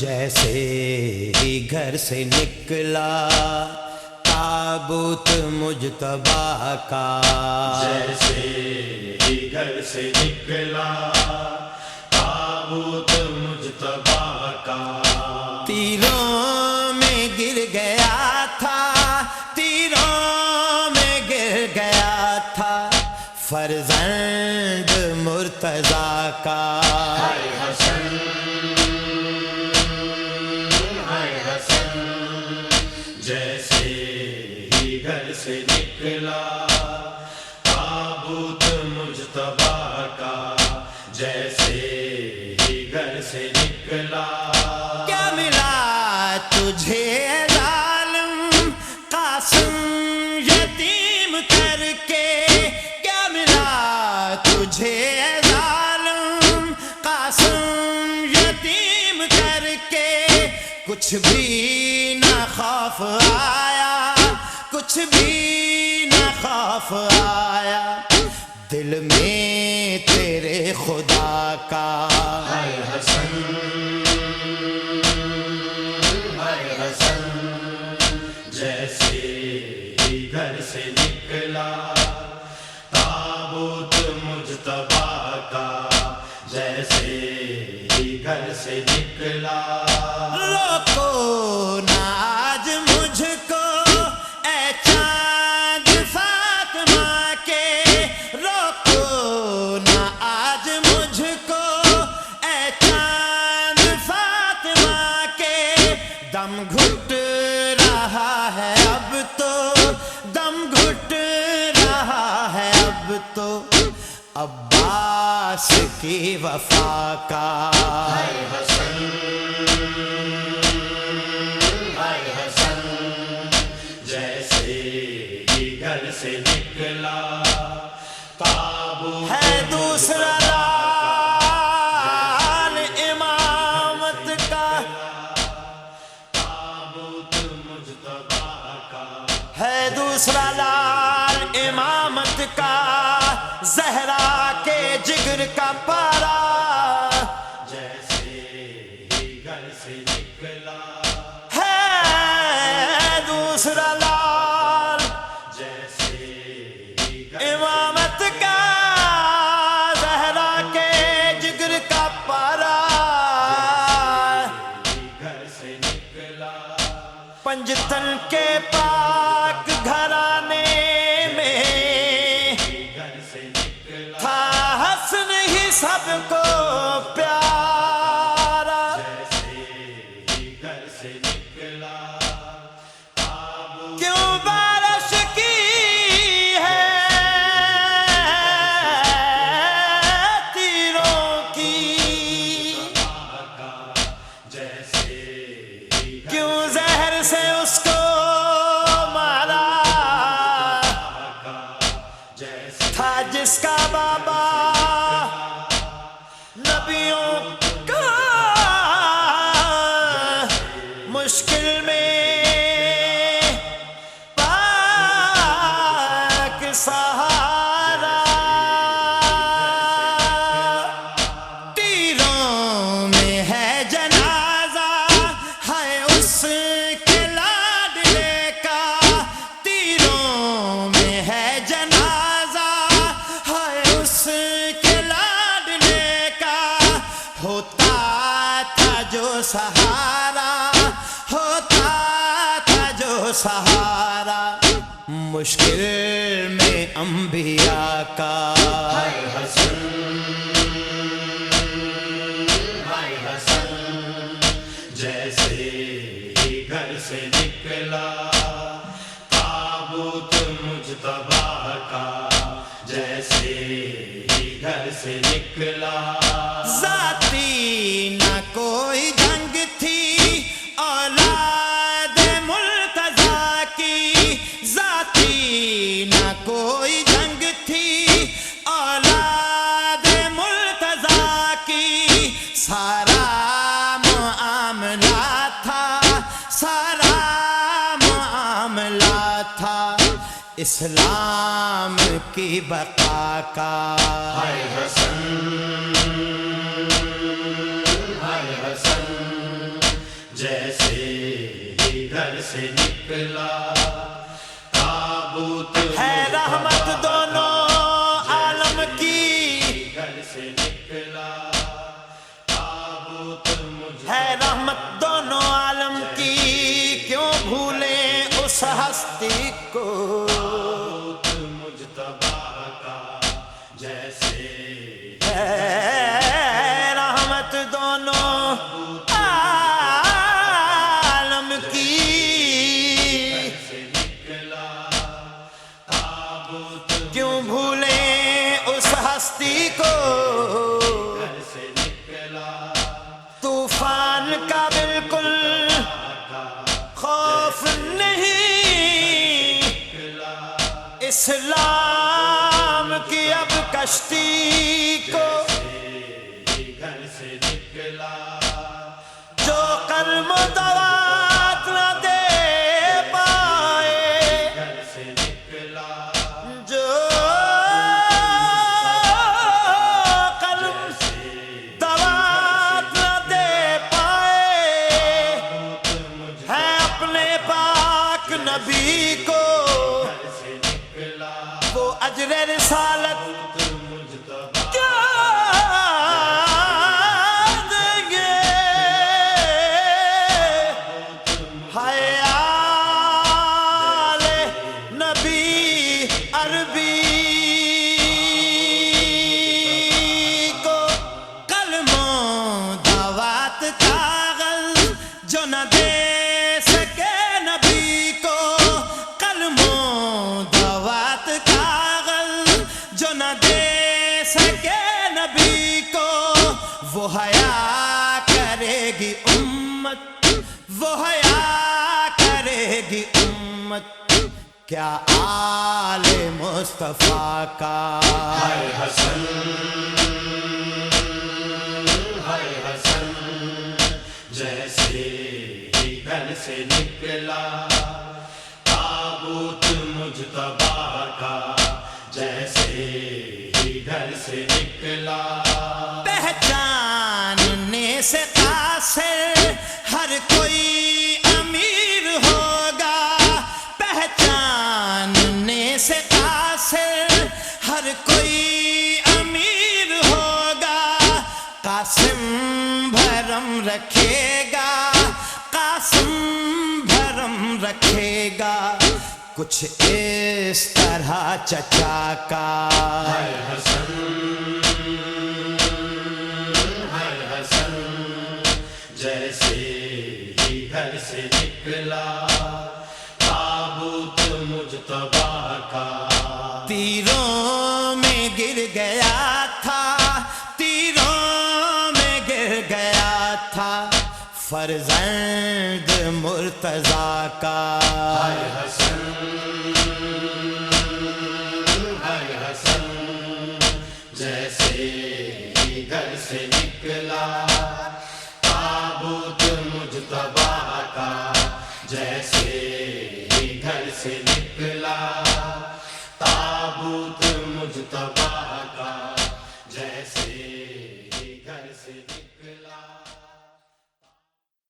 جیسے ہی گھر سے نکلا تابوت مجتبا کا۔ جیسے ہی گھر سے نکلا تابوت فرزند مرتضی کا کچھ بھی نہ خوف آیا، کچھ بھی نہ خوف آیا۔ دل میں تیرے خدا کا۔ ہائے حسن ہائے حسن، جیسے ہی گھر سے نکلا، تابوت مجتبا کا، جیسے ہی گھر سے نکلا۔ روکو نہ آج مجھ کو اے چاند فاطمہ کے۔ روکو نہ آج مجھ کو اے چاند فاطمہ کے۔ دم گھٹ رہا ہے اب تو، دم گھٹ رہا ہے اب تو۔ اب عباس کی وفا کا۔ جیسے گھر سے نکلا۔ تابوت ہے دوسرا لال امامت کا۔ تابوت مجتبا کا۔ ہے دوسرا لال امامت کا زہرا کے جگر کا پارا جو سہارا ہوتا تھا، جو سہارا مشکل میں انبیاء کا۔ حسن، ہائے حسن، جیسے ہی گھر سے نکلا، تابوت مجتبا کا۔ جیسے ہی گھر سے نکلا ذاتی نہ کوئی جنگ تھی اولاد ملتزا کی سارا معاملہ تھا سارا معاملہ تھا اسلام کی بقا کا ہائے حسن ہائے حسن جیسے گھر سے نکلا جیسے رحمت دونوں عالم کی کیوں بھولیں اس ہستی کو؟ طوفان کا بالکل خوف نہیں اسلام کی کشتی کو گھر سے نکلا جو قلم و دوات نہ دے پائے گھر سے نکلا جو قلم دوات نہ دے پائے، ہے اپنے پاک نبی کو۔ وہ اجر رسالت وہ حیا کرے گی امت کیا آل مصطفیٰ کا؟ ہائے حسن ہائے حسن جیسے ہی گھر سے نکلا تابوت مجھ تباہ کا جیسے ہی گھر سے نکلا۔ پہچاننے رکھے گا۔ کچھ اس طرح چچا کا۔ حسن ہائے حسن جیسے ہی گھر سے نکلا۔ تابوت مجھ تباہ کا۔ تیروں میں گر گیا تھا تیروں میں گر گیا تھا۔ فرزند مرتضا کا۔ ہائے حسن ہائے حسن جیسے ہی گھر سے نکلا۔